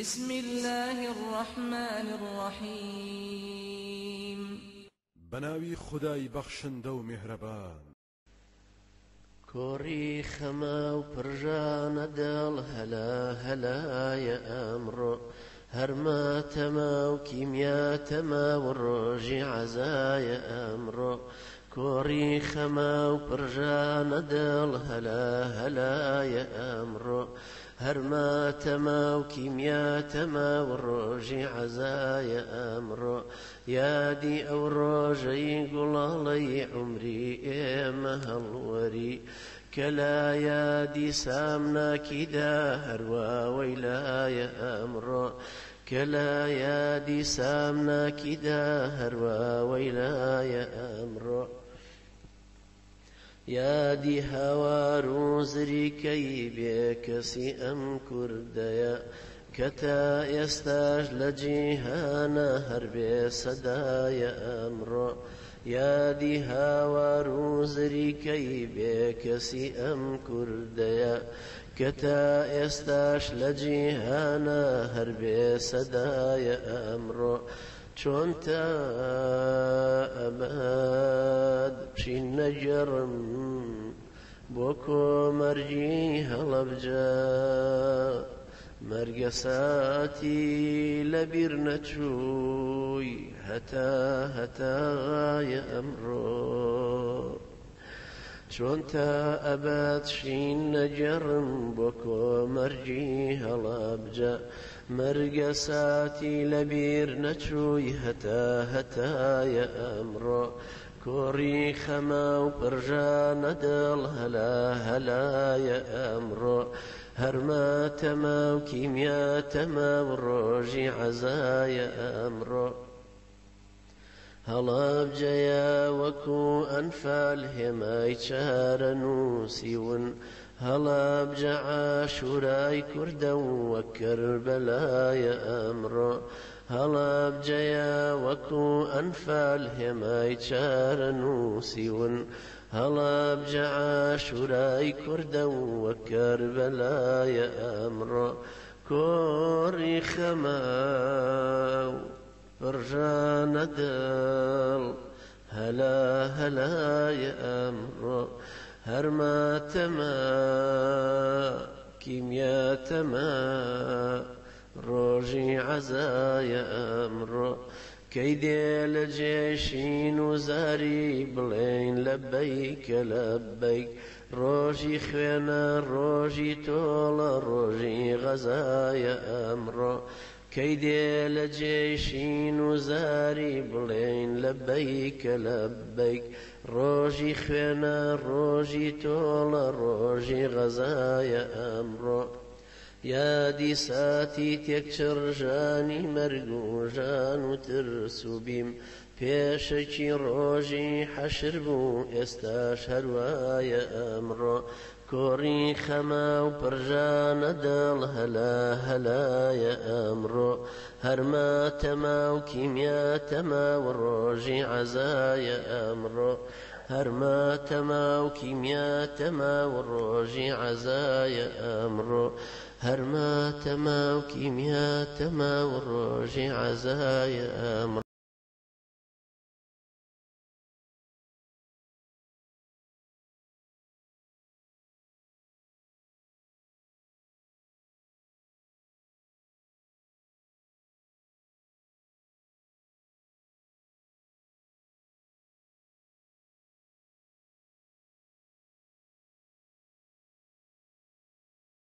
بسم الله الرحمن الرحيم. بناوي خداي بخشن دو مهربان. كوري خما وبرجان دل هلا هلا يا أمر. هرما تما وكيميا تما والروجي عزايا أمر. كوري خما وبرجان دل هلا هلا يا أمر. هەرما تەما و کیمیا تەما و ڕۆژی عەزایە ئەمڕۆ یادی ئەو ڕۆژەی گوڵاڵەی عمری ئێمە هەڵوەری کە لا یادی سامناکیدا هەروەوەی لایە ئەمڕۆ کە لا یادی سامناکیدا هەروەوەی لایە ئەمڕۆ یادی هاوار و زریکەی بێکەسی ئەم کوردەیە کە تا ئێستاش لە جیهانە هەربێ سەدایە ئەمڕۆ. یادی هاوار و زریکەی بێکەسی ئەم کوردەیە کە تا ئێستاش لە جیهانە هەربێ سەدایە ئەمڕۆ. چۆن تا ئەمەد بچین نەجێڕم بۆ کۆمەرجی هەڵەبجە. مەرگە ساتی لەبیر نەچووی هەتا هەتایە ئەمڕۆ. چۆن تا ئەبات شین نەجێڕم بۆ کۆمەرجی هەڵەبجە مەرگە ساتی لەبیر نەچووی هەتا هەتایە ئەمڕۆ کۆڕی خەما و پڕژا نەدڵ هەلا هەلایە ئەمڕۆ هەرما تەما و کیمیا تەما و ڕۆژی عەزایە ئەمڕۆ هەڵابجەیە وەکو ئەنفال هێمای چارە نووسیون هەڵابجە عاشورای کووردە وەکر بەلایە ئەمڕۆ هەڵابجەیە وەکو ئەنفال هێمای چارە نووسیون هەڵابجە عاشورای کووردە وەکر بەلایە ئەمڕۆ کۆڕی خەماو فرجان دل هلا هلا يا أمر. هرما تما كيميا تما. روجي عزايا أمر. كيدي لجيشين وزاري بلين لبيك لبيك. ڕۆژی خوێنە ڕۆژی تۆڵە ڕۆژی غەزایە ئەمڕۆ کەی دێ لە جێشین و زاری بڵێن لە بیکە لە بیک ڕۆژی خوێنە ڕۆژی تۆڵە ڕۆژی غەزایە ئەمڕۆ یادی ساتی تێکچڕژانی مەرگ و ژان و ترس و بیم. پێشەکی ڕۆژی حەشر بوو ئێستاش هەروایە ئەمڕۆ. کۆڕی خەما و پڕژانە دڵ هەلا هەلایە ئەمڕۆ. هەرما تەما و کیمیا تەما و ڕۆژی عەزایە ئەمڕۆ. هەرما تەما و کیمیا تەما و ڕۆژی عەزایە ئەمڕۆ هەرما